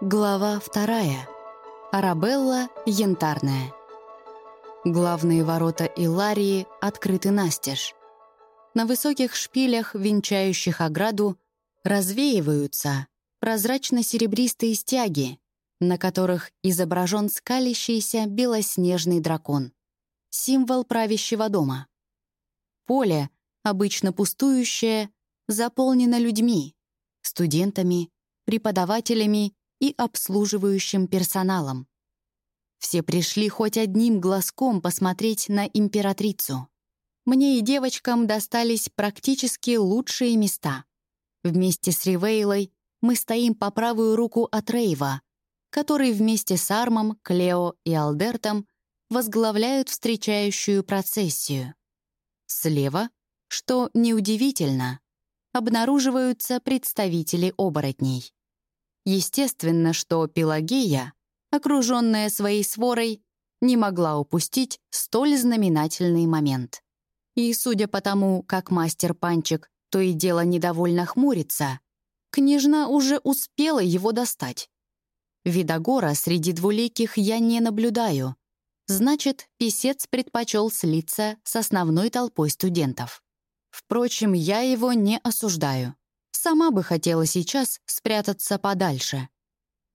Глава вторая. Арабелла Янтарная. Главные ворота Иларии открыты настежь. На высоких шпилях, венчающих ограду, развеиваются прозрачно-серебристые стяги, на которых изображен скалящийся белоснежный дракон, символ правящего дома. Поле, обычно пустующее, заполнено людьми, студентами, преподавателями и обслуживающим персоналом. Все пришли хоть одним глазком посмотреть на императрицу. Мне и девочкам достались практически лучшие места. Вместе с Ривейлой мы стоим по правую руку от Рейва, который вместе с Армом, Клео и Алдертом возглавляют встречающую процессию. Слева, что неудивительно, обнаруживаются представители оборотней. Естественно, что Пелагея, окруженная своей сворой, не могла упустить столь знаменательный момент. И судя по тому, как мастер Панчик то и дело недовольно хмурится, княжна уже успела его достать. Видогора среди двуликих я не наблюдаю. Значит, писец предпочел слиться с основной толпой студентов. Впрочем, я его не осуждаю. Сама бы хотела сейчас спрятаться подальше.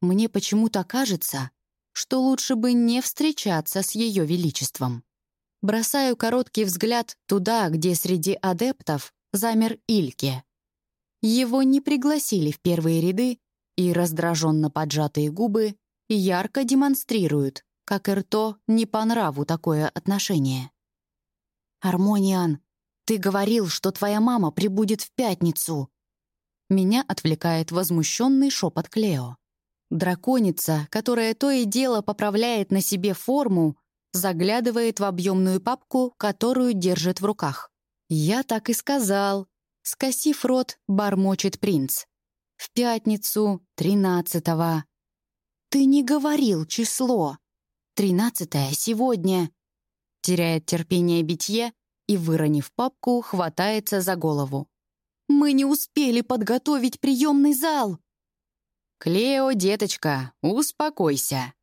Мне почему-то кажется, что лучше бы не встречаться с Ее Величеством. Бросаю короткий взгляд туда, где среди адептов замер Ильке. Его не пригласили в первые ряды, и раздраженно поджатые губы ярко демонстрируют, как Эрто не по нраву такое отношение. «Армониан, ты говорил, что твоя мама прибудет в пятницу!» Меня отвлекает возмущенный шепот Клео. Драконица, которая то и дело поправляет на себе форму, заглядывает в объемную папку, которую держит в руках. «Я так и сказал», — скосив рот, бормочет принц. «В пятницу, тринадцатого». «Ты не говорил число. Тринадцатое сегодня». Теряет терпение битье и, выронив папку, хватается за голову. Мы не успели подготовить приемный зал!» «Клео, деточка, успокойся!»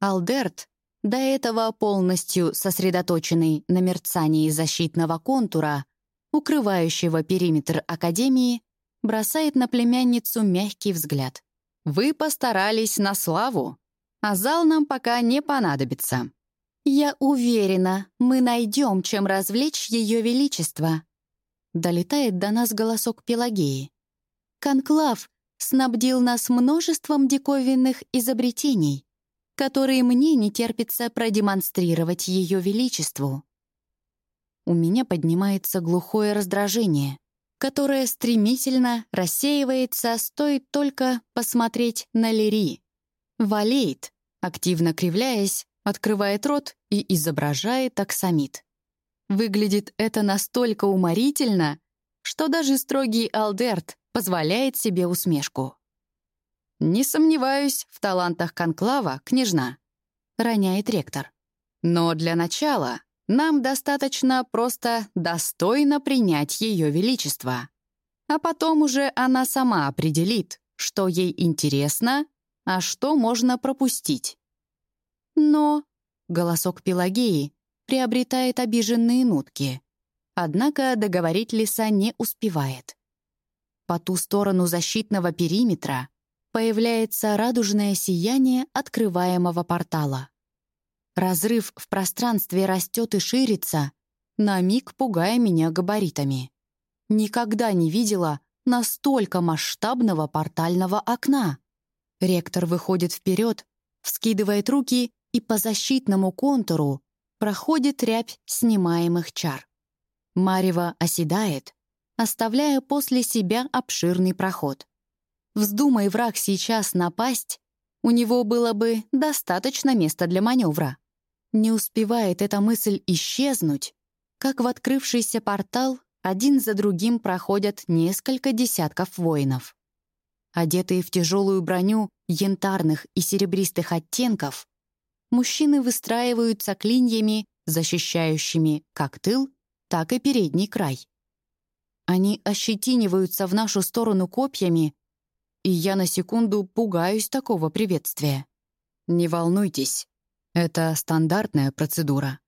Алдерт, до этого полностью сосредоточенный на мерцании защитного контура, укрывающего периметр Академии, бросает на племянницу мягкий взгляд. «Вы постарались на славу, а зал нам пока не понадобится». «Я уверена, мы найдем, чем развлечь Ее Величество», Долетает до нас голосок Пелагеи. Конклав снабдил нас множеством диковинных изобретений, которые мне не терпится продемонстрировать Ее Величеству. У меня поднимается глухое раздражение, которое стремительно рассеивается, стоит только посмотреть на Лири. Валеет, активно кривляясь, открывает рот и изображает аксамит. Выглядит это настолько уморительно, что даже строгий Алдерт позволяет себе усмешку. «Не сомневаюсь в талантах конклава, княжна», — роняет ректор. «Но для начала нам достаточно просто достойно принять Ее Величество. А потом уже она сама определит, что ей интересно, а что можно пропустить». «Но...» — голосок Пелагеи приобретает обиженные нотки. Однако договорить лиса не успевает. По ту сторону защитного периметра появляется радужное сияние открываемого портала. Разрыв в пространстве растет и ширится, на миг пугая меня габаритами. Никогда не видела настолько масштабного портального окна. Ректор выходит вперед, вскидывает руки, и по защитному контуру проходит рябь снимаемых чар. Марева оседает, оставляя после себя обширный проход. Вздумай враг сейчас напасть, у него было бы достаточно места для маневра. Не успевает эта мысль исчезнуть, как в открывшийся портал один за другим проходят несколько десятков воинов. Одетые в тяжелую броню янтарных и серебристых оттенков, мужчины выстраиваются клиньями, защищающими как тыл, так и передний край. Они ощетиниваются в нашу сторону копьями, и я на секунду пугаюсь такого приветствия. «Не волнуйтесь, это стандартная процедура».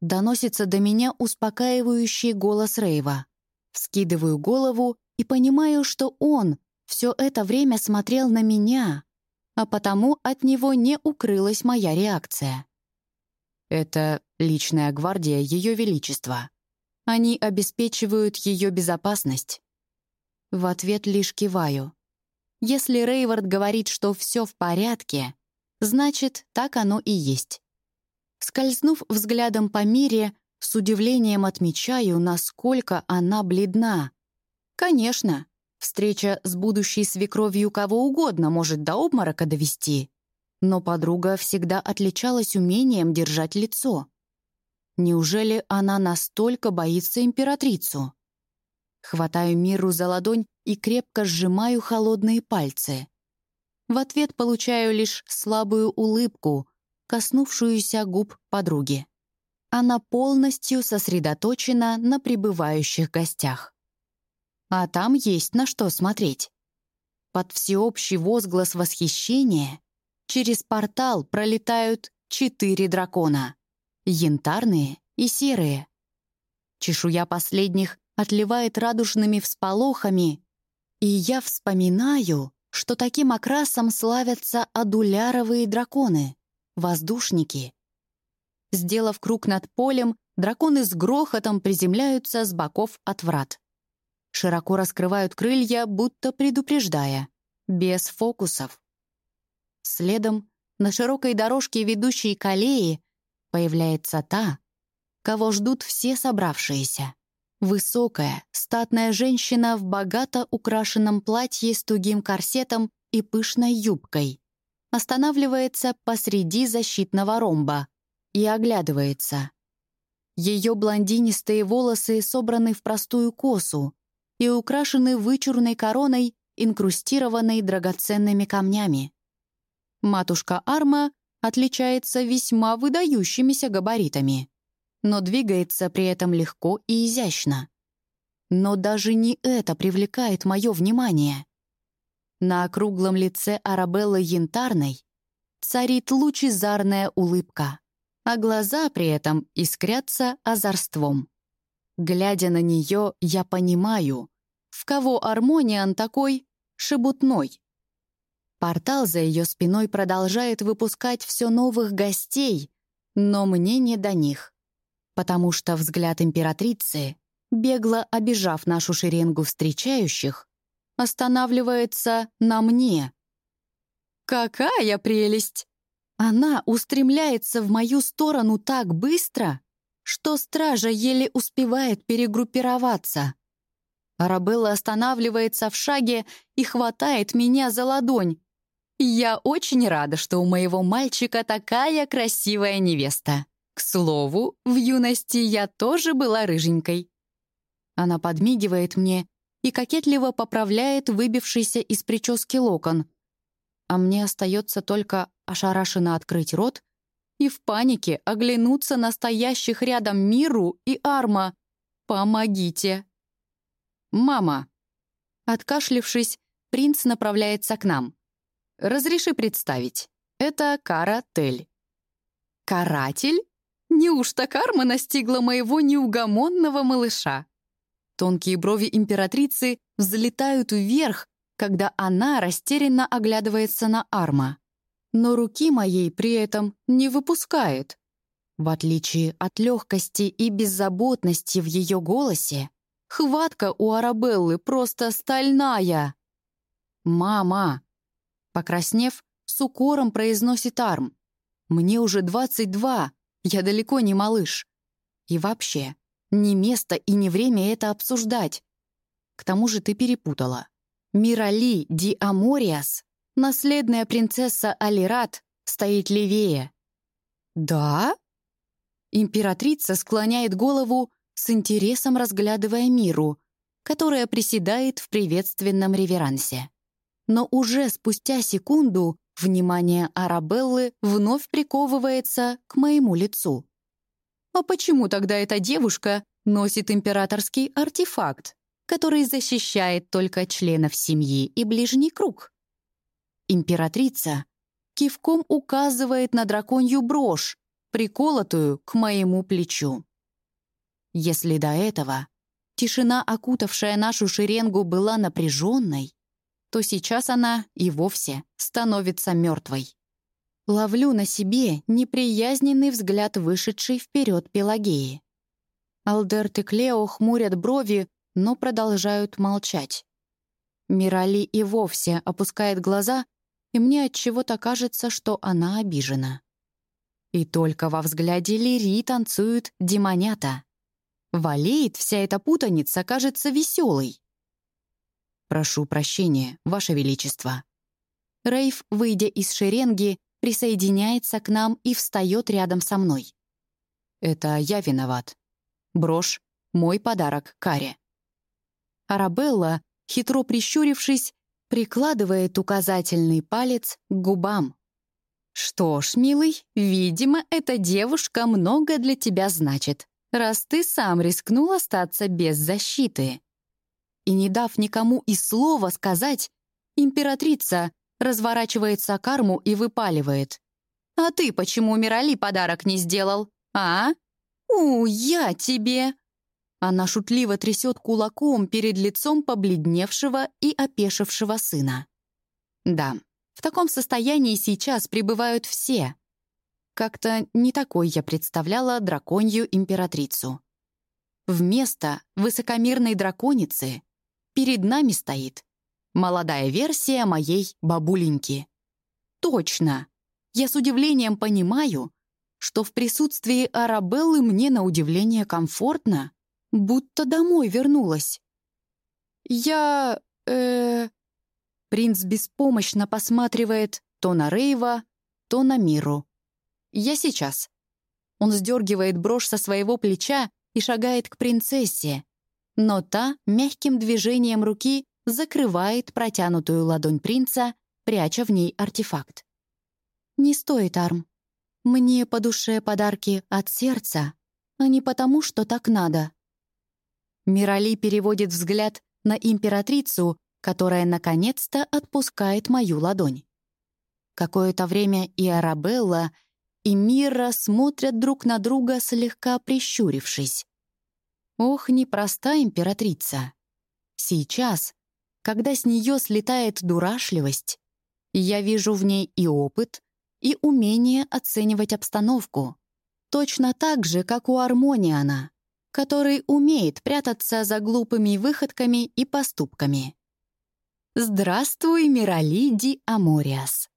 Доносится до меня успокаивающий голос Рейва. Вскидываю голову и понимаю, что он все это время смотрел на меня, а потому от него не укрылась моя реакция. Это личная гвардия Ее Величества. Они обеспечивают ее безопасность. В ответ лишь киваю. Если Рейвард говорит, что все в порядке, значит, так оно и есть. Скользнув взглядом по мире, с удивлением отмечаю, насколько она бледна. Конечно, встреча с будущей свекровью кого угодно может до обморока довести, но подруга всегда отличалась умением держать лицо. Неужели она настолько боится императрицу? Хватаю Миру за ладонь и крепко сжимаю холодные пальцы. В ответ получаю лишь слабую улыбку, коснувшуюся губ подруги. Она полностью сосредоточена на пребывающих гостях. А там есть на что смотреть. Под всеобщий возглас восхищения через портал пролетают четыре дракона янтарные и серые. Чешуя последних отливает радужными всполохами, и я вспоминаю, что таким окрасом славятся адуляровые драконы, воздушники. Сделав круг над полем, драконы с грохотом приземляются с боков от врат. Широко раскрывают крылья, будто предупреждая, без фокусов. Следом на широкой дорожке, ведущей к аллее, появляется та, кого ждут все собравшиеся. Высокая, статная женщина в богато украшенном платье с тугим корсетом и пышной юбкой. Останавливается посреди защитного ромба и оглядывается. Ее блондинистые волосы собраны в простую косу и украшены вычурной короной, инкрустированной драгоценными камнями. Матушка Арма отличается весьма выдающимися габаритами, но двигается при этом легко и изящно. Но даже не это привлекает мое внимание. На округлом лице Арабеллы Янтарной царит лучезарная улыбка, а глаза при этом искрятся озорством. Глядя на нее, я понимаю, в кого Армониан такой шебутной. Портал за ее спиной продолжает выпускать все новых гостей, но мне не до них. Потому что взгляд императрицы, бегло обижав нашу шеренгу встречающих, останавливается на мне. «Какая прелесть!» Она устремляется в мою сторону так быстро, что стража еле успевает перегруппироваться. Арабелла останавливается в шаге и хватает меня за ладонь. Я очень рада, что у моего мальчика такая красивая невеста. К слову, в юности я тоже была рыженькой. Она подмигивает мне и кокетливо поправляет выбившийся из прически локон. А мне остается только ошарашенно открыть рот и в панике оглянуться на стоящих рядом Миру и Арма. «Помогите!» «Мама!» Откашлившись, принц направляется к нам. Разреши представить. Это Кара Тель. Каратель? Неужто карма настигла моего неугомонного малыша? Тонкие брови императрицы взлетают вверх, когда она растерянно оглядывается на Арма. Но руки моей при этом не выпускает. В отличие от легкости и беззаботности в ее голосе, хватка у Арабеллы просто стальная. «Мама, Покраснев, с укором произносит Арм. «Мне уже 22, я далеко не малыш. И вообще, не место и не время это обсуждать. К тому же ты перепутала. Мирали Ди Амориас, наследная принцесса Алират, стоит левее». «Да?» Императрица склоняет голову, с интересом разглядывая миру, которая приседает в приветственном реверансе. Но уже спустя секунду внимание Арабеллы вновь приковывается к моему лицу. А почему тогда эта девушка носит императорский артефакт? который защищает только членов семьи и ближний круг. Императрица кивком указывает на драконью брошь, приколотую к моему плечу. Если до этого тишина, окутавшая нашу шеренгу, была напряженной, то сейчас она и вовсе становится мертвой. Ловлю на себе неприязненный взгляд вышедшей вперед Пелагеи. Алдерт и Клео хмурят брови, но продолжают молчать. Мирали и вовсе опускает глаза, и мне от чего-то кажется, что она обижена. И только во взгляде Лири танцуют демонята. Валеет вся эта путаница кажется веселой. «Прошу прощения, Ваше Величество». Рейв, выйдя из шеренги, присоединяется к нам и встает рядом со мной. «Это я виноват. Брошь — мой подарок Каре». Арабелла, хитро прищурившись, прикладывает указательный палец к губам. «Что ж, милый, видимо, эта девушка много для тебя значит, раз ты сам рискнул остаться без защиты». И не дав никому и слова сказать, императрица разворачивается к арму и выпаливает. «А ты почему Мирали подарок не сделал, а? У, я тебе!» Она шутливо трясет кулаком перед лицом побледневшего и опешившего сына. Да, в таком состоянии сейчас пребывают все. Как-то не такой я представляла драконью императрицу. Вместо высокомерной драконицы перед нами стоит молодая версия моей бабуленьки. Точно! Я с удивлением понимаю, что в присутствии Арабеллы мне на удивление комфортно — будто домой вернулась. Я... э Принц беспомощно посматривает то на Рейва, то на Миру. «Я сейчас». Он сдергивает брошь со своего плеча и шагает к принцессе, но та мягким движением руки закрывает протянутую ладонь принца, пряча в ней артефакт. «Не стоит, Арм. Мне по душе подарки от сердца, а не потому, что так надо». Мирали переводит взгляд на императрицу, которая наконец-то отпускает мою ладонь. Какое-то время и Арабелла, и Мира смотрят друг на друга, слегка прищурившись. Ох, непроста императрица. Сейчас, когда с нее слетает дурашливость, я вижу в ней и опыт, и умение оценивать обстановку. Точно так же, как у Армониана который умеет прятаться за глупыми выходками и поступками. «Здравствуй, Миралиди Амориас!»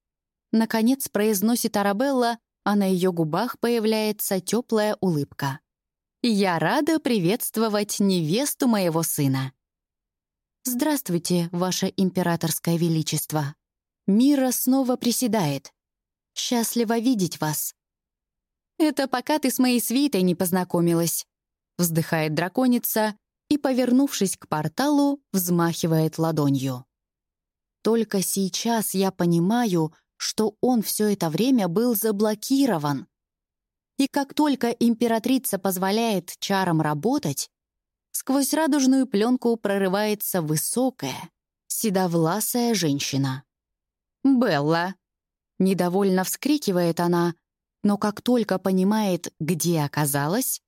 Наконец произносит Арабелла, а на ее губах появляется теплая улыбка. «Я рада приветствовать невесту моего сына». «Здравствуйте, Ваше Императорское Величество!» Мира снова приседает. «Счастливо видеть вас!» «Это пока ты с моей свитой не познакомилась», Вздыхает драконица и, повернувшись к порталу, взмахивает ладонью. Только сейчас я понимаю, что он все это время был заблокирован. И как только императрица позволяет чарам работать, сквозь радужную пленку прорывается высокая, седовласая женщина. «Белла!» — недовольно вскрикивает она, но как только понимает, где оказалась,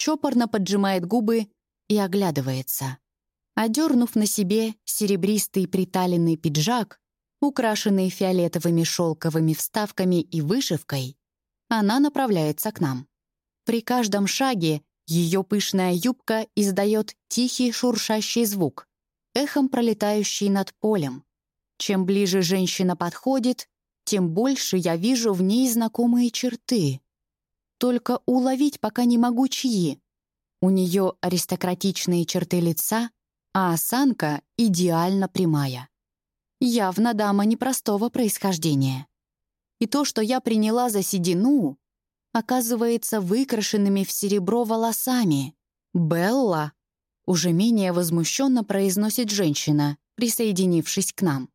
чопорно поджимает губы и оглядывается. Одернув на себе серебристый приталенный пиджак, украшенный фиолетовыми шелковыми вставками и вышивкой, она направляется к нам. При каждом шаге ее пышная юбка издает тихий шуршащий звук, эхом пролетающий над полем. Чем ближе женщина подходит, тем больше я вижу в ней знакомые черты. Только уловить пока не могу чьи. У нее аристократичные черты лица, а осанка идеально прямая. Явно дама непростого происхождения. И то, что я приняла за седину, оказывается выкрашенными в серебро волосами. «Белла!» — уже менее возмущенно произносит женщина, присоединившись к нам.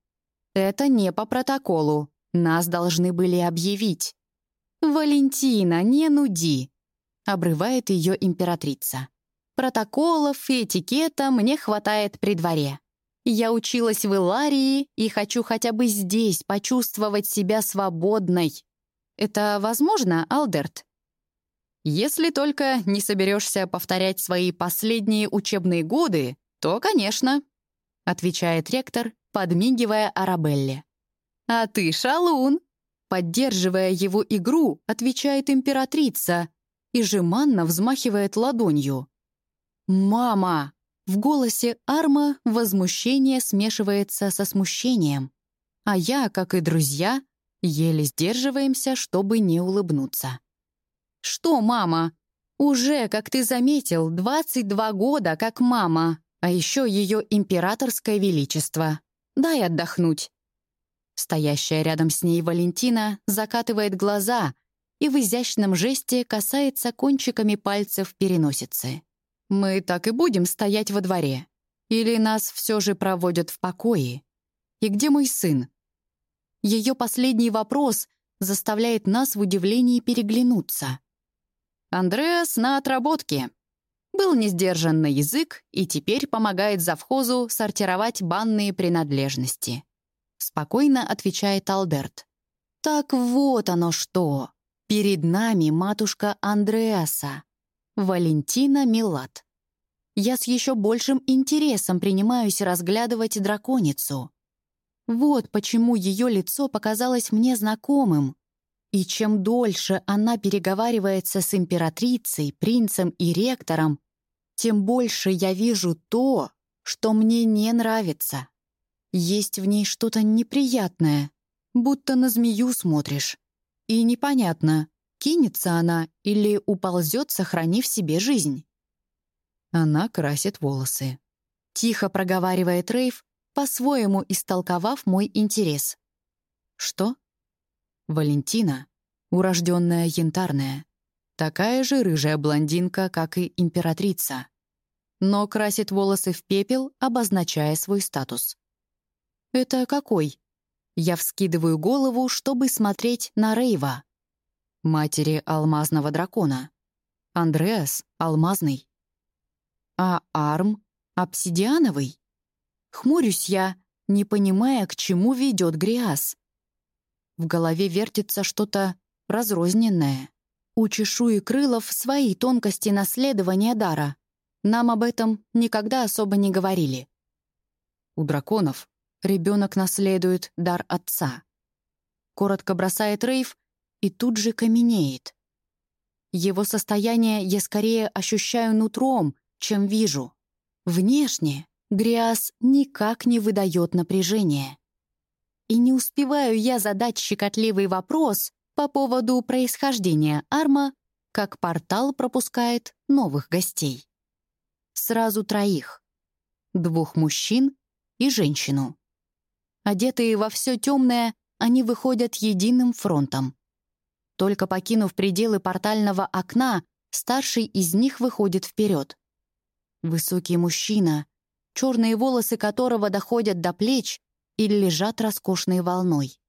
«Это не по протоколу. Нас должны были объявить. «Валентина, не нуди!» — обрывает ее императрица. Протоколов и этикета мне хватает при дворе. Я училась в Иларии и хочу хотя бы здесь почувствовать себя свободной. Это возможно, Алдерт? Если только не соберешься повторять свои последние учебные годы, то, конечно, отвечает ректор, подмигивая Арабелле. А ты шалун. Поддерживая его игру, отвечает императрица и жеманно взмахивает ладонью. «Мама!» В голосе Арма возмущение смешивается со смущением. А я, как и друзья, еле сдерживаемся, чтобы не улыбнуться. «Что, мама? Уже, как ты заметил, 22 года как мама, а еще ее императорское величество. Дай отдохнуть». Стоящая рядом с ней Валентина закатывает глаза и в изящном жесте касается кончиками пальцев переносицы. Мы так и будем стоять во дворе. Или нас все же проводят в покое? И где мой сын? Ее последний вопрос заставляет нас в удивлении переглянуться. Андреас на отработке. Был не сдержан на язык и теперь помогает завхозу сортировать банные принадлежности. Спокойно отвечает Алдерт. «Так вот оно что! Перед нами матушка Андреаса, Валентина Милат. Я с еще большим интересом принимаюсь разглядывать драконицу. Вот почему ее лицо показалось мне знакомым. И чем дольше она переговаривается с императрицей, принцем и ректором, тем больше я вижу то, что мне не нравится. Есть в ней что-то неприятное, будто на змею смотришь. И непонятно, кинется она или уползет, сохранив себе жизнь. Она красит волосы. Тихо проговаривает Рейв, по-своему истолковав мой интерес. Что? Валентина, урожденная янтарная, такая же рыжая блондинка, как и императрица, но красит волосы в пепел, обозначая свой статус. «Это какой?» Я вскидываю голову, чтобы смотреть на Рейва матери алмазного дракона. Андреас — алмазный. А Арм — обсидиановый. Хмурюсь я, не понимая, к чему ведет Гриас. В голове вертится что-то разрозненное. У чешуи крылов свои тонкости наследования дара. Нам об этом никогда особо не говорили. У драконов ребенок наследует дар отца. Коротко бросает Рейв и тут же каменеет. Его состояние я скорее ощущаю нутром, чем вижу. Внешне Гриас никак не выдает напряжения. И не успеваю я задать щекотливый вопрос по поводу происхождения Арма, как портал пропускает новых гостей. Сразу троих. Двух мужчин и женщину. Одетые во все темное, они выходят единым фронтом. Только покинув пределы портального окна, старший из них выходит вперед. Высокий мужчина, черные волосы которого доходят до плеч или лежат роскошной волной.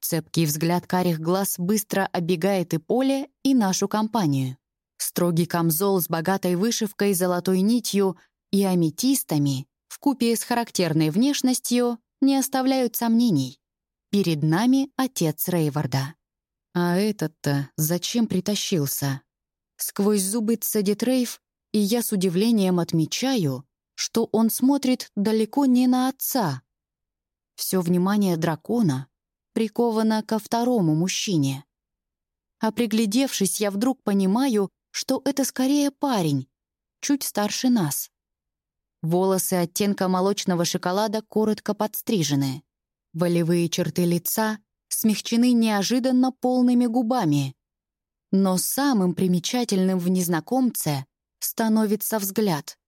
Цепкий взгляд карих глаз быстро оббегает и поле, и нашу компанию. Строгий камзол с богатой вышивкой, золотой нитью и аметистами, вкупе с характерной внешностью, не оставляют сомнений. Перед нами отец Рейварда. А этот-то зачем притащился? Сквозь зубы цедит Рейв, и я с удивлением отмечаю, что он смотрит далеко не на отца. Все внимание дракона приковано ко второму мужчине. А приглядевшись, я вдруг понимаю, что это скорее парень, чуть старше нас. Волосы оттенка молочного шоколада коротко подстрижены. Волевые черты лица смягчены неожиданно полными губами. Но самым примечательным в незнакомце становится взгляд.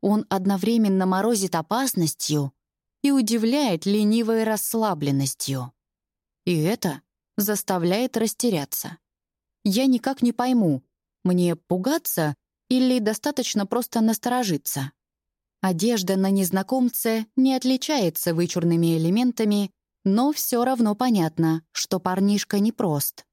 Он одновременно морозит опасностью и удивляет ленивой расслабленностью. И это заставляет растеряться. Я никак не пойму, мне пугаться или достаточно просто насторожиться. Одежда на незнакомце не отличается вычурными элементами но все равно понятно, что парнишка непрост.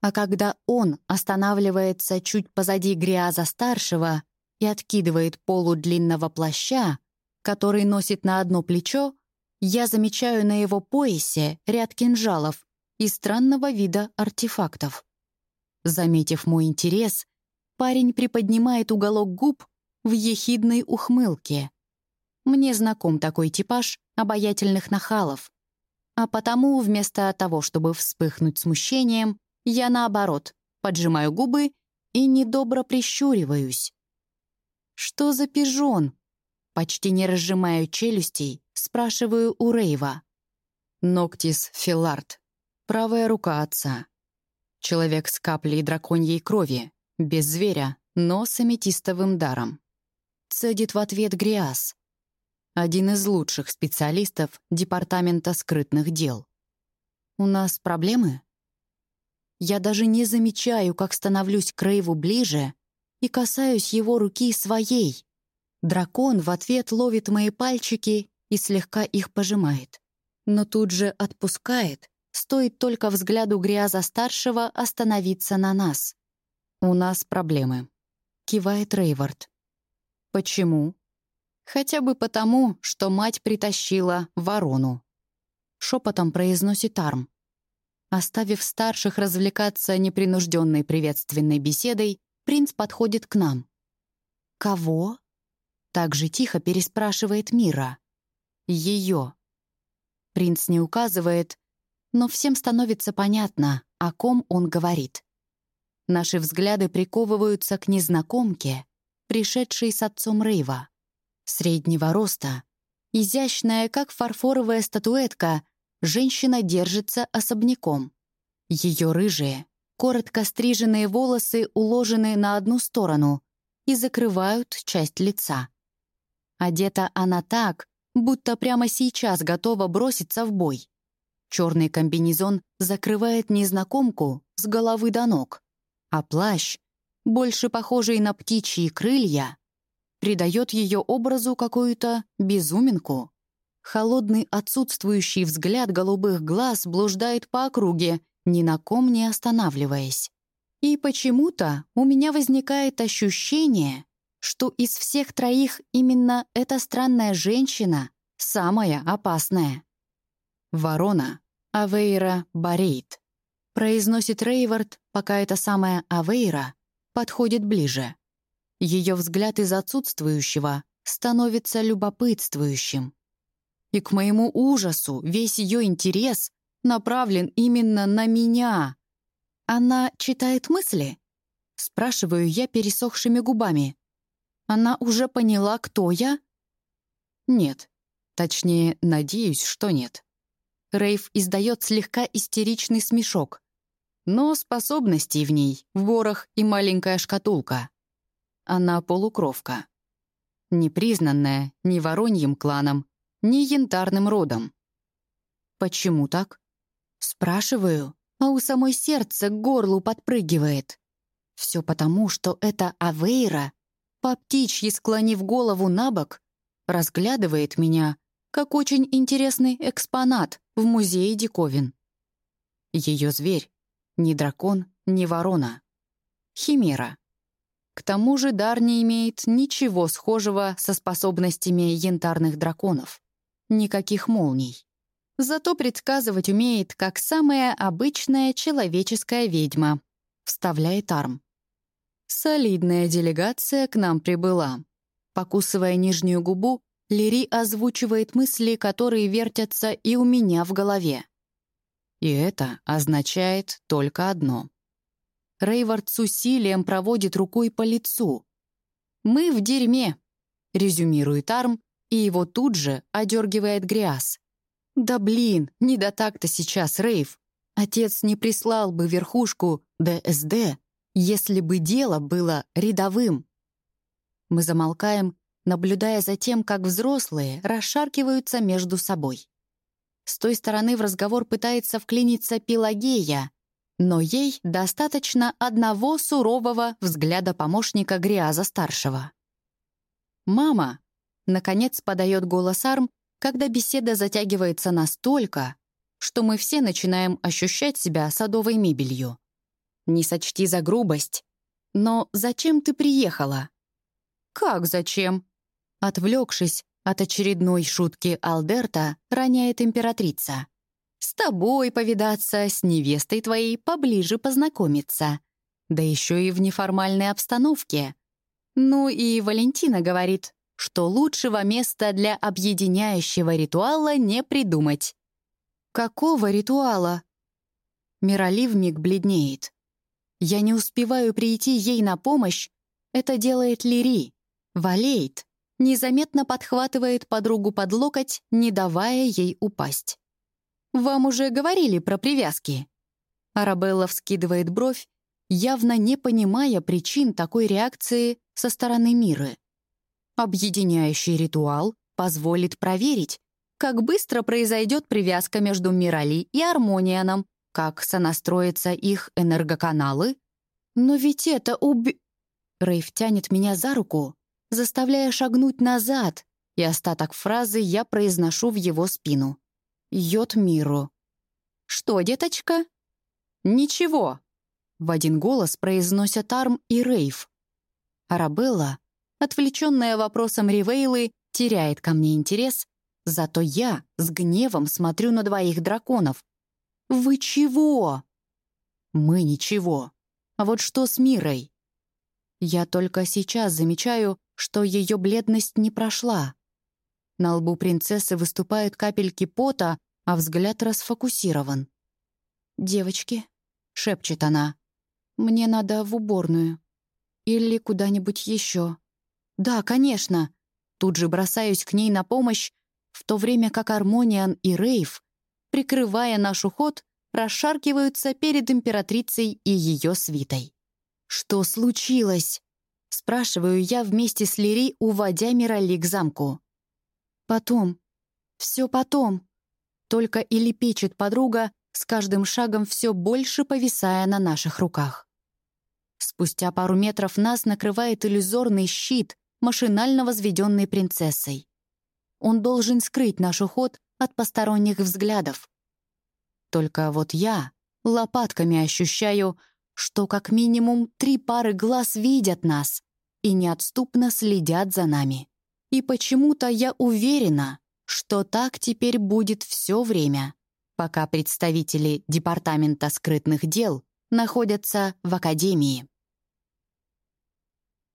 А когда он останавливается чуть позади Гриаза-старшего, и откидывает полу длинного плаща, который носит на одно плечо, я замечаю на его поясе ряд кинжалов и странного вида артефактов. Заметив мой интерес, парень приподнимает уголок губ в ехидной ухмылке. Мне знаком такой типаж обаятельных нахалов. А потому вместо того, чтобы вспыхнуть смущением, я наоборот поджимаю губы и недобро прищуриваюсь. «Что за пижон?» Почти не разжимаю челюстей, спрашиваю у Рейва. Ноктис Филард. Правая рука отца. Человек с каплей драконьей крови, без зверя, но с аметистовым даром. Цедит в ответ Гриас. Один из лучших специалистов Департамента скрытных дел. «У нас проблемы?» Я даже не замечаю, как становлюсь к Рейву ближе и касаюсь его руки своей. Дракон в ответ ловит мои пальчики и слегка их пожимает. Но тут же отпускает, стоит только взгляду Гриаза-старшего остановиться на нас. «У нас проблемы», — кивает Рейвард. «Почему?» «Хотя бы потому, что мать притащила ворону», — шепотом произносит Арм. Оставив старших развлекаться непринужденной приветственной беседой, принц подходит к нам. «Кого?» Так же тихо переспрашивает Мира. «Ее». Принц не указывает, но всем становится понятно, о ком он говорит. Наши взгляды приковываются к незнакомке, пришедшей с отцом Рейва. Среднего роста, изящная, как фарфоровая статуэтка, женщина держится особняком. Ее рыжие, коротко стриженные волосы уложены на одну сторону и закрывают часть лица. Одета она так, будто прямо сейчас готова броситься в бой. Черный комбинезон закрывает незнакомку с головы до ног, а плащ, больше похожий на птичьи крылья, придает ее образу какую-то безуминку. Холодный отсутствующий взгляд голубых глаз блуждает по округе, ни на ком не останавливаясь. И почему-то у меня возникает ощущение, что из всех троих именно эта странная женщина самая опасная. «Ворона Авейра Барейт», — произносит Рейвард, пока эта самая Авейра подходит ближе. Ее взгляд из отсутствующего становится любопытствующим. И к моему ужасу весь ее интерес направлен именно на меня. Она читает мысли? Спрашиваю я пересохшими губами. Она уже поняла, кто я? Нет. Точнее, надеюсь, что нет. Рейв издает слегка истеричный смешок. Но способностей в ней — ворох и маленькая шкатулка. Она полукровка. Непризнанная ни вороньим кланом, ни янтарным родом. Почему так? Спрашиваю, а у самой сердце к горлу подпрыгивает. Все потому, что эта Авейра, по птичьи склонив голову на бок, разглядывает меня, как очень интересный экспонат в музее диковин. Ее зверь — ни дракон, ни ворона. Химера. К тому же дар не имеет ничего схожего со способностями янтарных драконов. Никаких молний. Зато предсказывать умеет, как самая обычная человеческая ведьма», — вставляет Арм. «Солидная делегация к нам прибыла». Покусывая нижнюю губу, Лири озвучивает мысли, которые вертятся и у меня в голове. И это означает только одно. Рейвард с усилием проводит рукой по лицу. «Мы в дерьме», — резюмирует Арм, и его тут же одергивает грязь. Да блин, не до так-то сейчас, Рейв. Отец не прислал бы верхушку ДСД, если бы дело было рядовым. Мы замолкаем, наблюдая за тем, как взрослые расшаркиваются между собой. С той стороны в разговор пытается вклиниться Пелагея, но ей достаточно одного сурового взгляда помощника Гриаза-старшего. «Мама!» — наконец подает голос Арм, когда беседа затягивается настолько, что мы все начинаем ощущать себя садовой мебелью. Не сочти за грубость, но зачем ты приехала? «Как зачем?» Отвлекшись от очередной шутки Алдерта, роняет императрица. «С тобой повидаться, с невестой твоей поближе познакомиться. Да еще и в неформальной обстановке. Ну и Валентина говорит, что лучшего места для объединяющего ритуала не придумать. «Какого ритуала?» Мирали вмиг бледнеет. Я не успеваю прийти ей на помощь. Это делает Лири. Валеет. Незаметно подхватывает подругу под локоть, не давая ей упасть. «Вам уже говорили про привязки?» Арабелла вскидывает бровь, явно не понимая причин такой реакции со стороны Миры. Объединяющий ритуал позволит проверить, как быстро произойдет привязка между Мирали и Армонианом, как сонастроятся их энергоканалы. Но ведь это уб... Рейв тянет меня за руку, заставляя шагнуть назад, и остаток фразы я произношу в его спину. Йод миру. «Что, деточка?» «Ничего», — в один голос произносят Арм и Рейв. Арабелла, отвлеченная вопросом Ривейлы, теряет ко мне интерес, зато я с гневом смотрю на двоих драконов. «Вы чего?» «Мы ничего. А вот что с Мирой?» Я только сейчас замечаю, что ее бледность не прошла. На лбу принцессы выступают капельки пота, а взгляд расфокусирован. «Девочки», — шепчет она, — «мне надо в уборную. Или куда-нибудь еще». «Да, конечно». Тут же бросаюсь к ней на помощь, в то время как Армониан и Рейв, прикрывая наш уход, расшаркиваются перед императрицей и ее свитой. «Что случилось?» — спрашиваю я вместе с Лири, уводя Мирали к замку. «Потом. Все потом». Только и лепечет подруга, с каждым шагом все больше повисая на наших руках. Спустя пару метров нас накрывает иллюзорный щит, машинально возведенный принцессой. Он должен скрыть наш уход от посторонних взглядов. Только вот я лопатками ощущаю, что как минимум три пары глаз видят нас и неотступно следят за нами. И почему-то я уверена, что так теперь будет все время, пока представители Департамента скрытных дел находятся в Академии.